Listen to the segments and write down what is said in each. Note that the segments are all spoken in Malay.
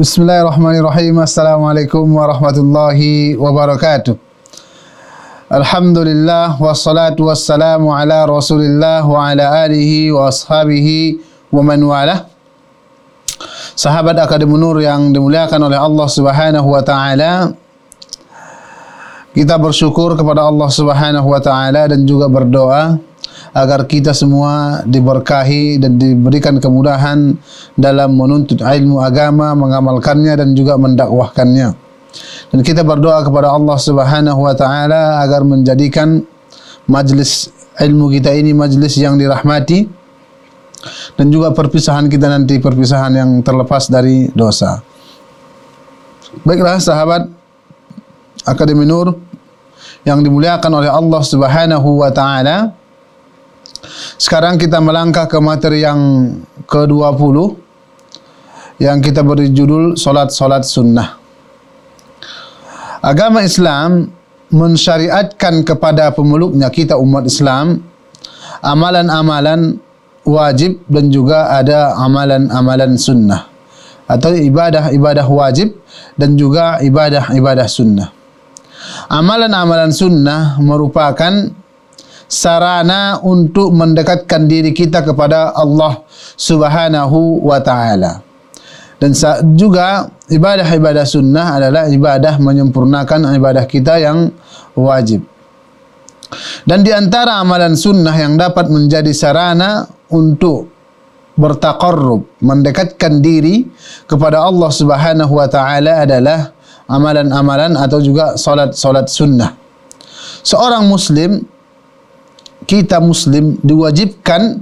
Bismillahirrahmanirrahim. Assalamualaikum warahmatullahi wabarakatuh. Alhamdulillah wassalatu wassalamu ala Rasulillah wa ala alihi wa ashabihi wa man wala. Sahabat Akademi Nur yang dimuliakan oleh Allah Subhanahu wa taala. Kita bersyukur kepada Allah Subhanahu wa taala dan juga berdoa agar kita semua diberkahi dan diberikan kemudahan dalam menuntut ilmu agama, mengamalkannya dan juga mendakwahkannya. Dan kita berdoa kepada Allah Subhanahu wa taala agar menjadikan majlis ilmu kita ini majlis yang dirahmati dan juga perpisahan kita nanti perpisahan yang terlepas dari dosa. Baiklah sahabat Akademi Nur yang dimuliakan oleh Allah Subhanahu wa taala. Sekarang kita melangkah ke materi yang ke-20 yang kita beri judul Salat-Salat Sunnah. Agama Islam mensyariatkan kepada pemeluknya kita umat Islam amalan-amalan wajib dan juga ada amalan-amalan sunnah atau ibadah-ibadah wajib dan juga ibadah-ibadah sunnah. Amalan-amalan sunnah merupakan sarana untuk mendekatkan diri kita kepada Allah Subhanahu wa taala. Dan juga ibadah-ibadah sunnah adalah ibadah menyempurnakan ibadah kita yang wajib. Dan di antara amalan sunnah yang dapat menjadi sarana untuk bertaqarrub, mendekatkan diri kepada Allah Subhanahu wa taala adalah amalan-amalan atau juga salat-salat sunnah. Seorang muslim kita muslim diwajibkan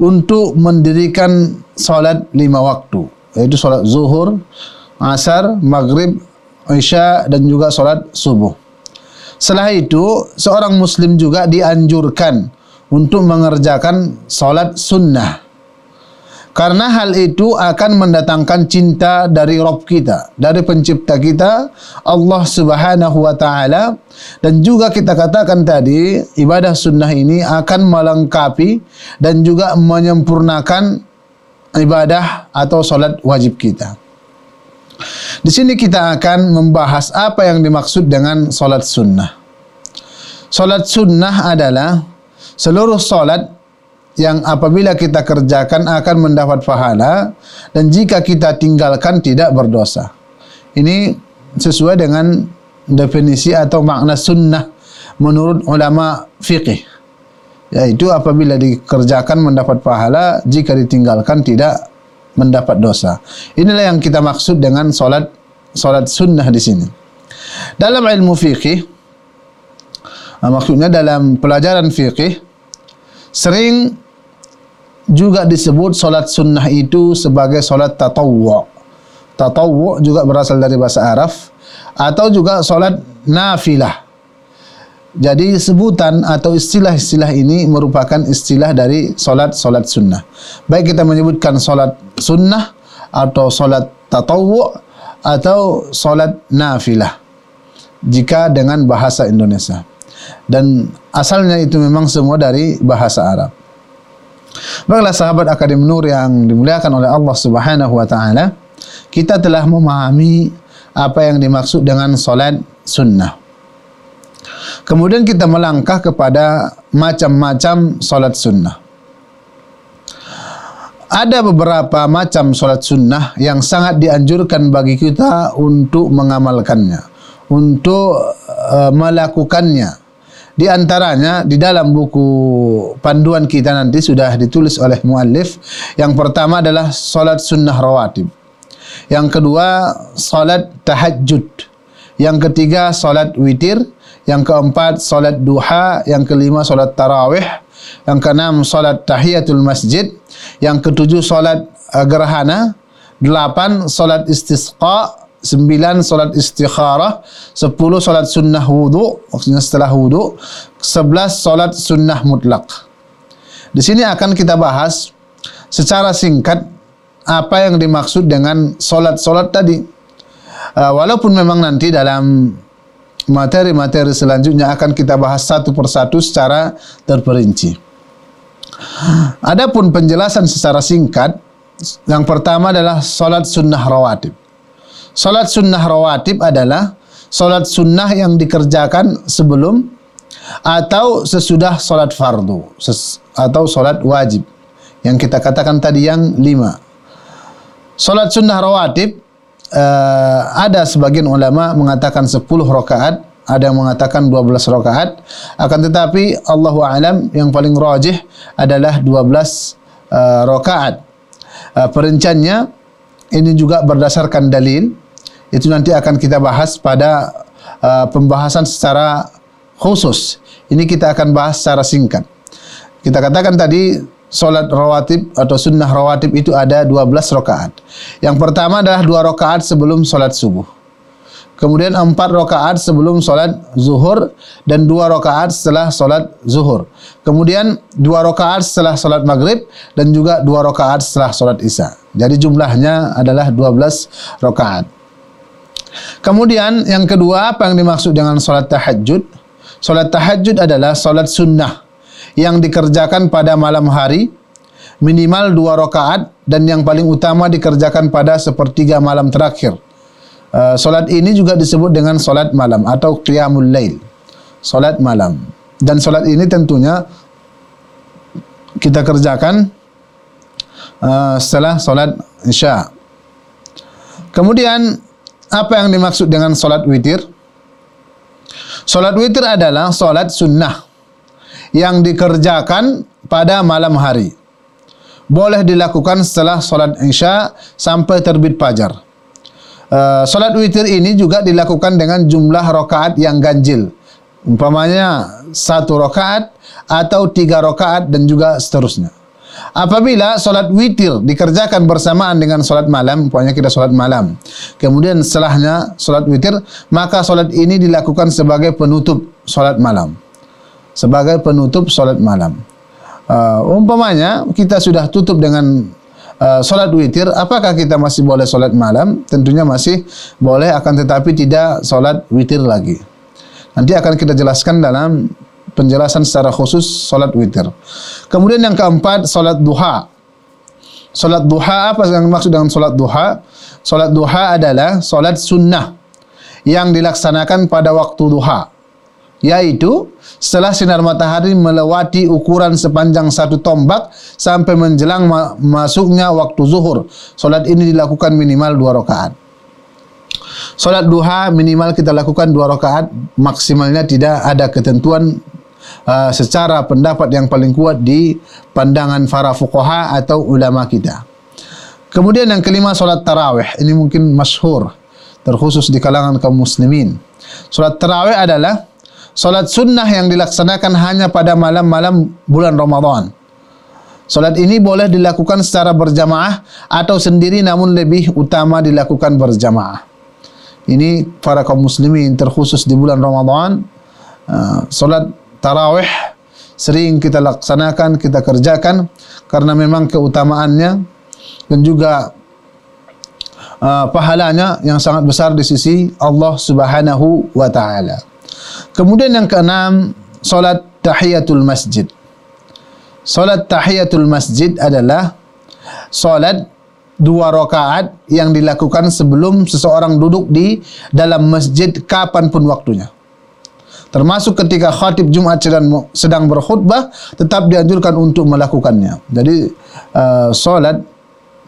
untuk mendirikan salat lima waktu yaitu salat zuhur, asar, maghrib, isya dan juga salat subuh. Setelah itu seorang muslim juga dianjurkan untuk mengerjakan salat sunnah karena hal itu akan mendatangkan cinta dari Rabb kita, dari pencipta kita, Allah Subhanahu wa taala dan juga kita katakan tadi ibadah sunnah ini akan melengkapi dan juga menyempurnakan ibadah atau salat wajib kita. Di sini kita akan membahas apa yang dimaksud dengan salat sunnah. Salat sunnah adalah seluruh salat yang apabila kita kerjakan akan mendapat pahala dan jika kita tinggalkan tidak berdosa. Ini sesuai dengan definisi atau makna sunnah menurut ulama fikih. Yaitu apabila dikerjakan mendapat pahala, jika ditinggalkan tidak mendapat dosa. Inilah yang kita maksud dengan solat solat sunnah di sini. Dalam ilmu fikih, maksudnya dalam pelajaran fikih, sering juga disebut solat sunnah itu sebagai solat tatawwu. Tatawwu juga berasal dari bahasa Arab atau juga solat nafilah. Jadi sebutan atau istilah-istilah ini merupakan istilah dari solat-solat sunnah. Baik kita menyebutkan solat sunnah atau solat tatawwu atau solat nafilah. Jika dengan bahasa Indonesia. Dan asalnya itu memang semua dari bahasa Arab. Baiklah sahabat Akademi Nur yang dimuliakan oleh Allah Subhanahu wa taala, kita telah memahami apa yang dimaksud dengan solat sunnah. Kemudian kita melangkah kepada macam-macam solat sunnah. Ada beberapa macam solat sunnah yang sangat dianjurkan bagi kita untuk mengamalkannya, untuk uh, melakukannya di antaranya di dalam buku panduan kita nanti sudah ditulis oleh muallif. Yang pertama adalah salat sunnah rawatib. Yang kedua salat tahajud. Yang ketiga salat witir. Yang keempat salat duha. Yang kelima salat tarawih. Yang keenam salat tahiyatul masjid. Yang ketujuh salat uh, gerhana. Delapan salat istisqa sembilan solat istikharah, sepuluh solat sunnah wudu, maksudnya setelah wudu, sebelas solat sunnah mutlak. Di sini akan kita bahas secara singkat apa yang dimaksud dengan solat-solat tadi. Uh, walaupun memang nanti dalam materi-materi selanjutnya akan kita bahas satu persatu secara terperinci. Adapun penjelasan secara singkat, yang pertama adalah solat sunnah rawatib. Solat sunnah rawatib adalah solat sunnah yang dikerjakan sebelum atau sesudah solat fardu atau solat wajib yang kita katakan tadi yang lima. Solat sunnah rawatib uh, ada sebagian ulama mengatakan 10 rakaat, ada yang mengatakan 12 rakaat. Akan tetapi Allah alam yang paling rajih adalah 12 uh, rakaat. Uh, perinciannya ini juga berdasarkan dalil itu nanti akan kita bahas pada uh, pembahasan secara khusus. Ini kita akan bahas secara singkat. Kita katakan tadi solat rawatib atau sunnah rawatib itu ada 12 rakaat. Yang pertama adalah dua rakaat sebelum solat subuh. Kemudian empat rakaat sebelum solat zuhur dan dua rakaat setelah solat zuhur. Kemudian dua rakaat setelah solat maghrib dan juga dua rakaat setelah solat isya. Jadi jumlahnya adalah 12 rakaat. Kemudian yang kedua apa yang dimaksud dengan solat tahajud? Solat tahajud adalah solat sunnah yang dikerjakan pada malam hari minimal dua rakaat dan yang paling utama dikerjakan pada sepertiga malam terakhir. Uh, solat ini juga disebut dengan solat malam atau qiyamul lail. Solat malam. Dan solat ini tentunya kita kerjakan uh, setelah solat isya. Kemudian apa yang dimaksud dengan solat witir? Solat witir adalah solat sunnah yang dikerjakan pada malam hari. Boleh dilakukan setelah solat isya sampai terbit fajar. Uh, solat witir ini juga dilakukan dengan jumlah rakaat yang ganjil. Umpamanya satu rakaat atau tiga rakaat dan juga seterusnya. Apabila solat witir dikerjakan bersamaan dengan solat malam, pokoknya kita solat malam. Kemudian setelahnya solat witir, maka solat ini dilakukan sebagai penutup solat malam. Sebagai penutup solat malam. Uh, umpamanya kita sudah tutup dengan uh, solat witir, apakah kita masih boleh solat malam? Tentunya masih boleh, akan tetapi tidak solat witir lagi. Nanti akan kita jelaskan dalam penjelasan secara khusus solat witir. Kemudian yang keempat solat duha. Solat duha apa yang maksud dengan solat duha? Solat duha adalah solat sunnah yang dilaksanakan pada waktu duha. Yaitu setelah sinar matahari melewati ukuran sepanjang satu tombak sampai menjelang masuknya waktu zuhur. Solat ini dilakukan minimal dua rakaat. Solat duha minimal kita lakukan dua rakaat, maksimalnya tidak ada ketentuan uh, secara pendapat yang paling kuat di pandangan para fuqaha atau ulama kita. Kemudian yang kelima solat tarawih. Ini mungkin masyhur terkhusus di kalangan kaum muslimin. Solat tarawih adalah solat sunnah yang dilaksanakan hanya pada malam-malam bulan Ramadan. Solat ini boleh dilakukan secara berjamaah atau sendiri namun lebih utama dilakukan berjamaah. Ini para kaum muslimin terkhusus di bulan Ramadan. Uh, solat tarawih sering kita laksanakan, kita kerjakan karena memang keutamaannya dan juga uh, pahalanya yang sangat besar di sisi Allah Subhanahu wa taala. Kemudian yang keenam, salat tahiyatul masjid. Salat tahiyatul masjid adalah salat dua rakaat yang dilakukan sebelum seseorang duduk di dalam masjid kapanpun waktunya termasuk ketika khatib Jumat sedang, berkhutbah tetap dianjurkan untuk melakukannya. Jadi uh, solat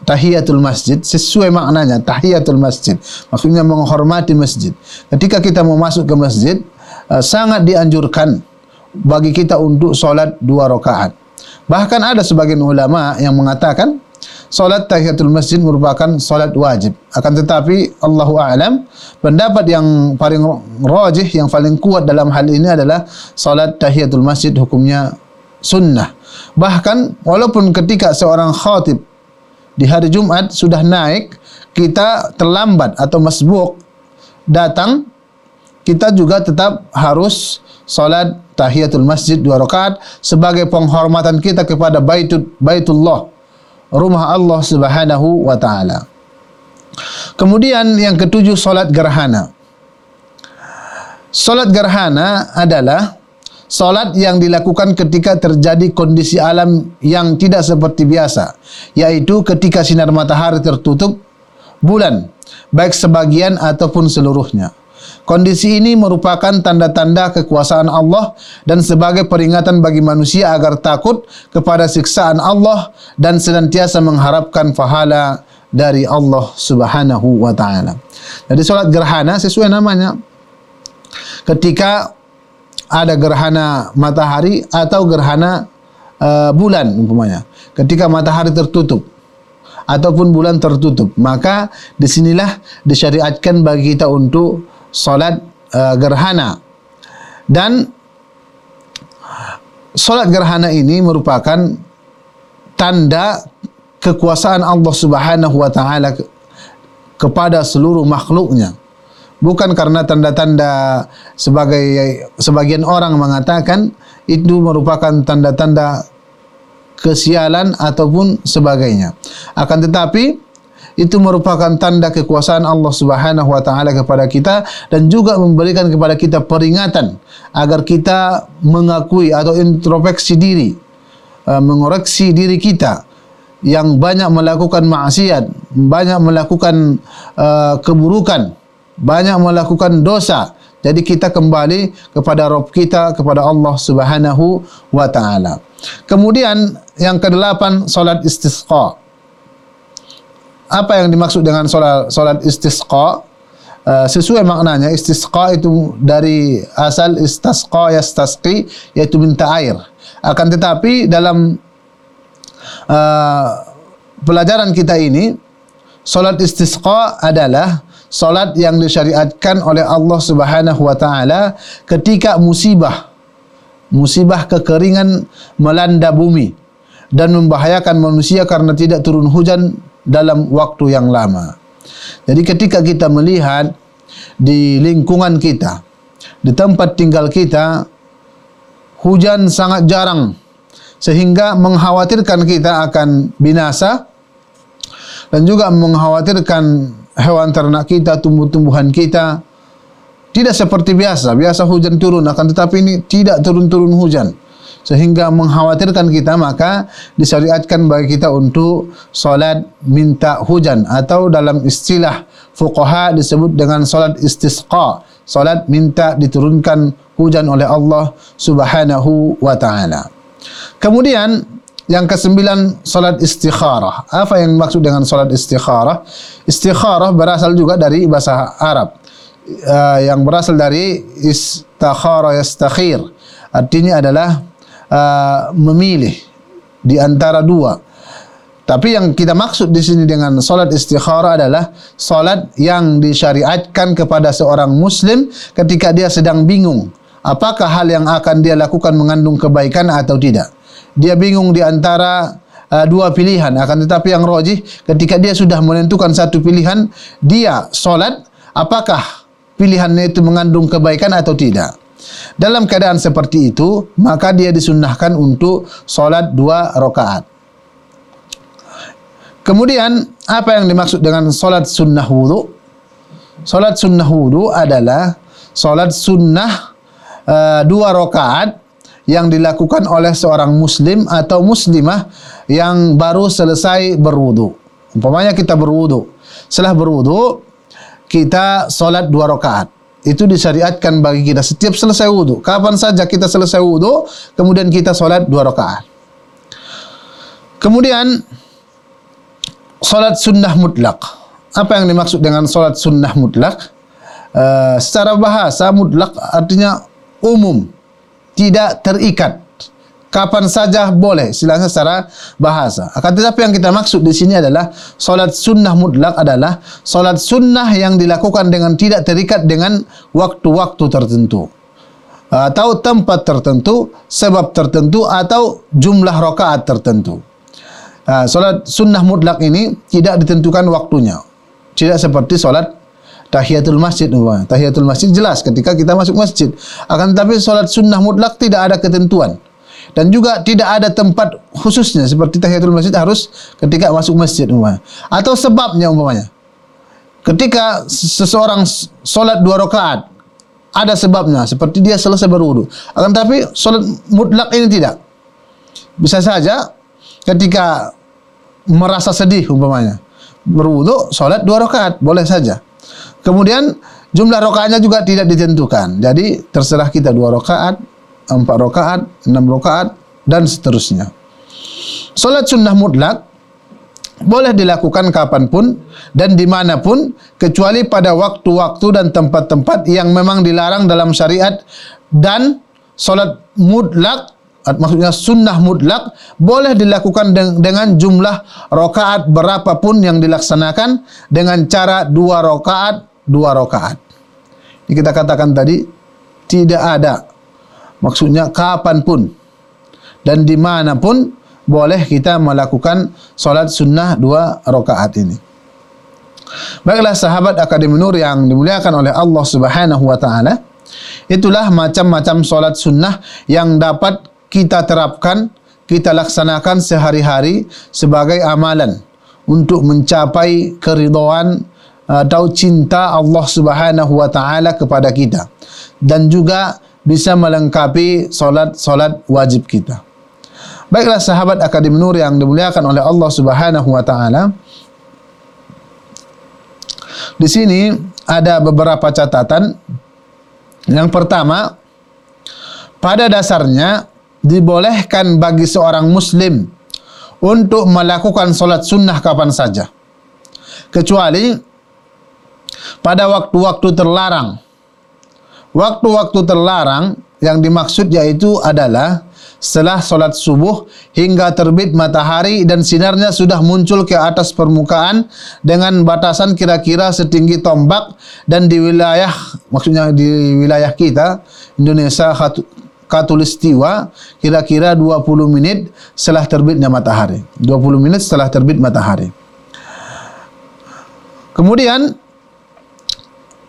tahiyatul masjid sesuai maknanya tahiyatul masjid. Maksudnya menghormati masjid. Ketika kita mau masuk ke masjid uh, sangat dianjurkan bagi kita untuk solat dua rakaat. Bahkan ada sebagian ulama yang mengatakan solat tahiyatul masjid merupakan solat wajib. Akan tetapi Allahu a'lam pendapat yang paling rajih yang paling kuat dalam hal ini adalah solat tahiyatul masjid hukumnya sunnah. Bahkan walaupun ketika seorang khatib di hari Jumat sudah naik, kita terlambat atau masbuk datang, kita juga tetap harus solat tahiyatul masjid dua rakaat sebagai penghormatan kita kepada baitul baitullah rumah Allah Subhanahu wa taala. Kemudian yang ketujuh salat gerhana. Salat gerhana adalah salat yang dilakukan ketika terjadi kondisi alam yang tidak seperti biasa, yaitu ketika sinar matahari tertutup bulan baik sebagian ataupun seluruhnya Kondisi ini merupakan tanda-tanda kekuasaan Allah dan sebagai peringatan bagi manusia agar takut kepada siksaan Allah dan senantiasa mengharapkan pahala dari Allah Subhanahu wa taala. Jadi solat gerhana sesuai namanya. Ketika ada gerhana matahari atau gerhana uh, bulan umpamanya. Ketika matahari tertutup ataupun bulan tertutup, maka disinilah disyariatkan bagi kita untuk solat uh, gerhana. Dan solat gerhana ini merupakan tanda kekuasaan Allah Subhanahu wa taala kepada seluruh makhluknya. Bukan karena tanda-tanda sebagai sebagian orang mengatakan itu merupakan tanda-tanda kesialan ataupun sebagainya. Akan tetapi itu merupakan tanda kekuasaan Allah Subhanahu wa taala kepada kita dan juga memberikan kepada kita peringatan agar kita mengakui atau introspeksi diri uh, mengoreksi diri kita yang banyak melakukan maksiat, banyak melakukan uh, keburukan, banyak melakukan dosa. Jadi kita kembali kepada Rabb kita kepada Allah Subhanahu wa taala. Kemudian yang kedelapan salat istisqa apa yang dimaksud dengan solat solat istisqa? Uh, sesuai maknanya istisqa itu dari asal istasqa yastasqi yaitu minta air. Akan tetapi dalam uh, pelajaran kita ini solat istisqa adalah solat yang disyariatkan oleh Allah Subhanahu wa taala ketika musibah musibah kekeringan melanda bumi dan membahayakan manusia karena tidak turun hujan dalam waktu yang lama. Jadi ketika kita melihat di lingkungan kita, di tempat tinggal kita, hujan sangat jarang sehingga mengkhawatirkan kita akan binasa dan juga mengkhawatirkan hewan ternak kita, tumbuh-tumbuhan kita. Tidak seperti biasa, biasa hujan turun akan tetapi ini tidak turun-turun hujan sehingga mengkhawatirkan kita maka disyariatkan bagi kita untuk solat minta hujan atau dalam istilah fuqaha disebut dengan solat istisqa solat minta diturunkan hujan oleh Allah subhanahu wa ta'ala kemudian yang kesembilan solat istikharah. Apa yang maksud dengan solat istikharah? Istikharah berasal juga dari bahasa Arab. Uh, yang berasal dari istakhara yastakhir. Artinya adalah Uh, memilih di antara dua. Tapi yang kita maksud di sini dengan solat istikharah adalah solat yang disyariatkan kepada seorang muslim ketika dia sedang bingung. Apakah hal yang akan dia lakukan mengandung kebaikan atau tidak? Dia bingung di antara uh, dua pilihan. Akan tetapi yang rojih ketika dia sudah menentukan satu pilihan, dia solat apakah pilihannya itu mengandung kebaikan atau tidak? Dalam keadaan seperti itu, maka dia disunnahkan untuk solat dua rakaat. Kemudian, apa yang dimaksud dengan solat sunnah wudhu? Solat sunnah wudhu adalah solat sunnah uh, dua rakaat yang dilakukan oleh seorang muslim atau muslimah yang baru selesai berwudhu. Umpamanya kita berwudhu. Setelah berwudhu, kita solat dua rakaat itu disyariatkan bagi kita setiap selesai wudhu. Kapan saja kita selesai wudhu, kemudian kita solat dua rakaat. Kemudian solat sunnah mutlak. Apa yang dimaksud dengan solat sunnah mutlak? Uh, secara bahasa mutlak artinya umum, tidak terikat kapan saja boleh istilahnya secara bahasa. Akan tetapi yang kita maksud di sini adalah solat sunnah mutlak adalah solat sunnah yang dilakukan dengan tidak terikat dengan waktu-waktu tertentu atau tempat tertentu, sebab tertentu atau jumlah rakaat tertentu. Solat sunnah mutlak ini tidak ditentukan waktunya. Tidak seperti solat tahiyatul masjid. Tahiyatul masjid jelas ketika kita masuk masjid. Akan tetapi solat sunnah mutlak tidak ada ketentuan dan juga tidak ada tempat khususnya seperti tahiyatul masjid harus ketika masuk masjid umpamanya. Atau sebabnya umpamanya. Ketika seseorang solat dua rakaat ada sebabnya. Seperti dia selesai berwudu akan tapi solat mutlak ini tidak. Bisa saja ketika merasa sedih umpamanya berwudu solat dua rakaat boleh saja. Kemudian jumlah rakaatnya juga tidak ditentukan. Jadi terserah kita dua rakaat, empat rakaat, enam rakaat dan seterusnya. Solat sunnah mutlak boleh dilakukan kapanpun dan dimanapun kecuali pada waktu-waktu dan tempat-tempat yang memang dilarang dalam syariat dan solat mutlak maksudnya sunnah mutlak boleh dilakukan dengan jumlah rakaat berapapun yang dilaksanakan dengan cara dua rakaat dua rakaat. Ini kita katakan tadi tidak ada maksudnya kapanpun dan dimanapun boleh kita melakukan solat sunnah dua rakaat ini. Baiklah sahabat Akademi Nur yang dimuliakan oleh Allah Subhanahu wa taala, itulah macam-macam solat sunnah yang dapat kita terapkan, kita laksanakan sehari-hari sebagai amalan untuk mencapai keridhaan uh, atau cinta Allah Subhanahu wa taala kepada kita dan juga bisa melengkapi solat-solat wajib kita. Baiklah sahabat Akademi Nur yang dimuliakan oleh Allah Subhanahu wa taala. Di sini ada beberapa catatan. Yang pertama, pada dasarnya dibolehkan bagi seorang muslim untuk melakukan solat sunnah kapan saja kecuali pada waktu-waktu terlarang waktu-waktu terlarang yang dimaksud yaitu adalah setelah solat subuh hingga terbit matahari dan sinarnya sudah muncul ke atas permukaan dengan batasan kira-kira setinggi tombak dan di wilayah maksudnya di wilayah kita Indonesia katulistiwa kira-kira 20 menit setelah terbitnya matahari. 20 menit setelah terbit matahari. Kemudian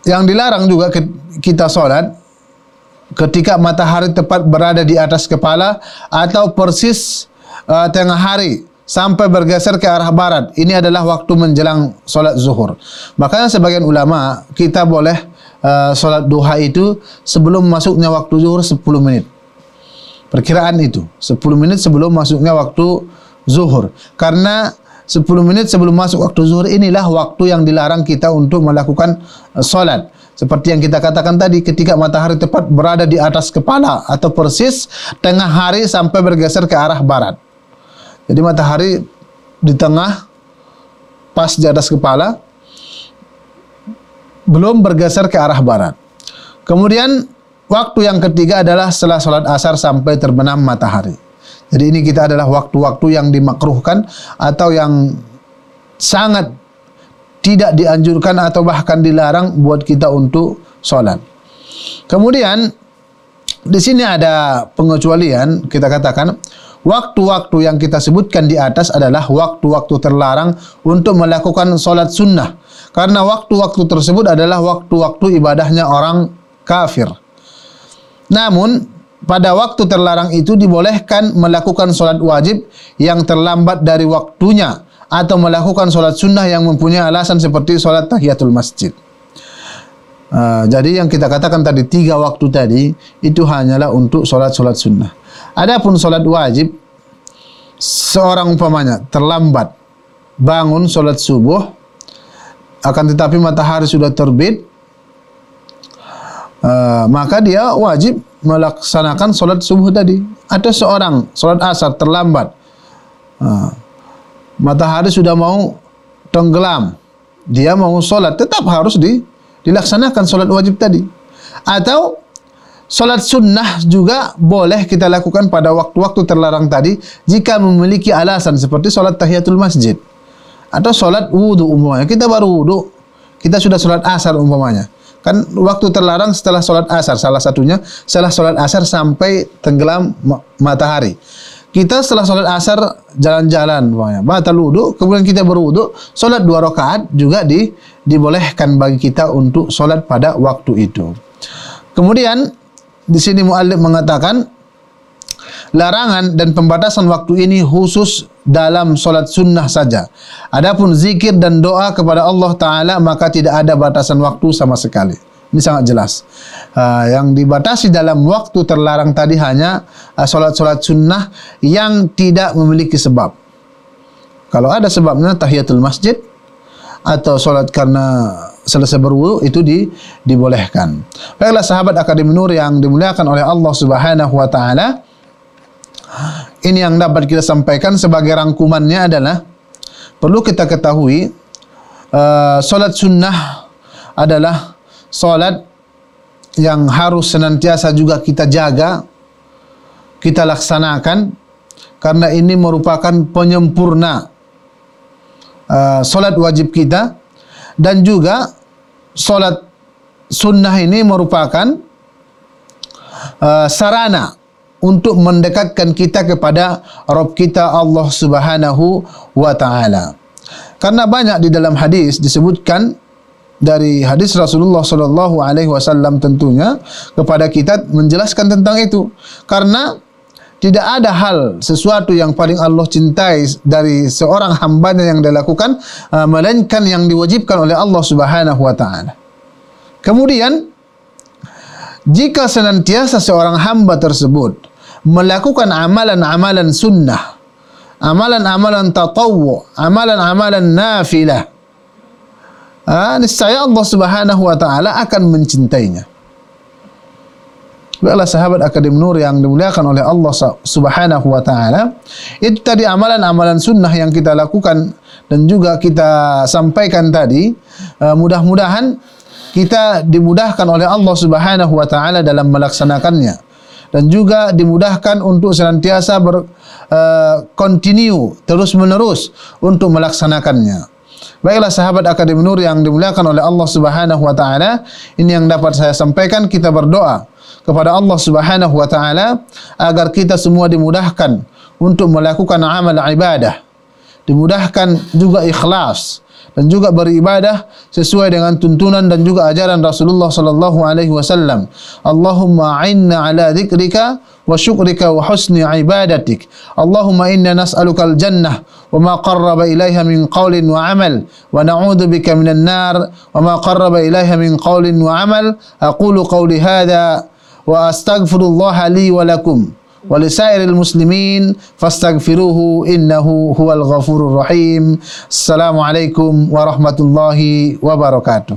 yang dilarang juga kita solat ketika matahari tepat berada di atas kepala atau persis uh, tengah hari sampai bergeser ke arah barat. Ini adalah waktu menjelang solat zuhur. Makanya sebagian ulama kita boleh uh, solat duha itu sebelum masuknya waktu zuhur 10 menit perkiraan itu 10 menit sebelum masuknya waktu zuhur. Karena 10 menit sebelum masuk waktu zuhur inilah waktu yang dilarang kita untuk melakukan uh, solat. Seperti yang kita katakan tadi ketika matahari tepat berada di atas kepala atau persis tengah hari sampai bergeser ke arah barat. Jadi matahari di tengah pas di atas kepala belum bergeser ke arah barat. Kemudian Waktu yang ketiga adalah setelah sholat asar sampai terbenam matahari. Jadi ini kita adalah waktu-waktu yang dimakruhkan atau yang sangat tidak dianjurkan atau bahkan dilarang buat kita untuk sholat. Kemudian di sini ada pengecualian kita katakan waktu-waktu yang kita sebutkan di atas adalah waktu-waktu terlarang untuk melakukan sholat sunnah karena waktu-waktu tersebut adalah waktu-waktu ibadahnya orang kafir. Namun pada waktu terlarang itu dibolehkan melakukan solat wajib yang terlambat dari waktunya atau melakukan solat sunnah yang mempunyai alasan seperti solat tahiyatul masjid. Uh, jadi yang kita katakan tadi tiga waktu tadi itu hanyalah untuk solat-solat sunnah. Adapun solat wajib seorang umpamanya terlambat bangun solat subuh akan tetapi matahari sudah terbit Ah, maka dia wajib melaksanakan solat subuh tadi. Ada seorang solat asar terlambat, uh, matahari sudah mau tenggelam, dia mau solat tetap harus di, dilaksanakan solat wajib tadi. Atau solat sunnah juga boleh kita lakukan pada waktu-waktu terlarang tadi jika memiliki alasan seperti solat tahiyatul masjid atau solat wudhu umpamanya. Kita baru wudhu, kita sudah solat asar umpamanya. Kan waktu terlarang setelah solat asar, salah satunya setelah solat asar sampai tenggelam matahari. Kita setelah solat asar jalan-jalan, batal wudhu, kemudian kita berwudhu, solat dua rakaat juga di, dibolehkan bagi kita untuk solat pada waktu itu. Kemudian di sini muallif mengatakan larangan dan pembatasan waktu ini khusus dalam solat sunnah saja. Adapun zikir dan doa kepada Allah Taala maka tidak ada batasan waktu sama sekali. Ini sangat jelas. Uh, yang dibatasi dalam waktu terlarang tadi hanya uh, solat-solat sunnah yang tidak memiliki sebab. Kalau ada sebabnya tahiyatul masjid atau solat karena selesai berwudu itu di, dibolehkan. Baiklah sahabat Akademi Nur yang dimuliakan oleh Allah Subhanahu wa taala. Ini yang dapat kita sampaikan sebagai rangkumannya adalah perlu kita ketahui uh, solat sunnah adalah solat yang harus senantiasa juga kita jaga, kita laksanakan karena ini merupakan penyempurna uh, solat wajib kita dan juga solat sunnah ini merupakan uh, sarana untuk mendekatkan kita kepada Rabb kita Allah Subhanahu wa taala. Karena banyak di dalam hadis disebutkan dari hadis Rasulullah sallallahu alaihi wasallam tentunya kepada kita menjelaskan tentang itu. Karena tidak ada hal sesuatu yang paling Allah cintai dari seorang hambanya yang dilakukan uh, melainkan yang diwajibkan oleh Allah Subhanahu wa taala. Kemudian jika senantiasa seorang hamba tersebut melakukan amalan-amalan sunnah, amalan-amalan tatawwu, amalan-amalan nafilah, ah, niscaya Allah Subhanahu wa taala akan mencintainya. Baiklah sahabat Akademi Nur yang dimuliakan oleh Allah Subhanahu wa taala, itu tadi amalan-amalan sunnah yang kita lakukan dan juga kita sampaikan tadi, uh, mudah-mudahan kita dimudahkan oleh Allah Subhanahu wa taala dalam melaksanakannya dan juga dimudahkan untuk senantiasa ber uh, continue terus menerus untuk melaksanakannya. Baiklah sahabat Akademi Nur yang dimuliakan oleh Allah Subhanahu wa taala, ini yang dapat saya sampaikan kita berdoa kepada Allah Subhanahu wa taala agar kita semua dimudahkan untuk melakukan amal ibadah dimudahkan juga ikhlas dan juga beribadah sesuai dengan tuntunan dan juga ajaran Rasulullah sallallahu alaihi wasallam. Allahumma a'inna ala dzikrika wa syukrika wa husni ibadatik. Allahumma inna nas'aluka al-jannah wa ma qarraba ilaiha min qawlin wa amal wa na'udzu bika minan nar wa ma qarraba ilaiha min qawlin wa amal. Aqulu qawli hadha wa astaghfirullah li wa lakum ولسائر المسلمين فاستغفروه إنه هو الغفور الرحيم. السلام عليكم ورحمة الله وبركاته.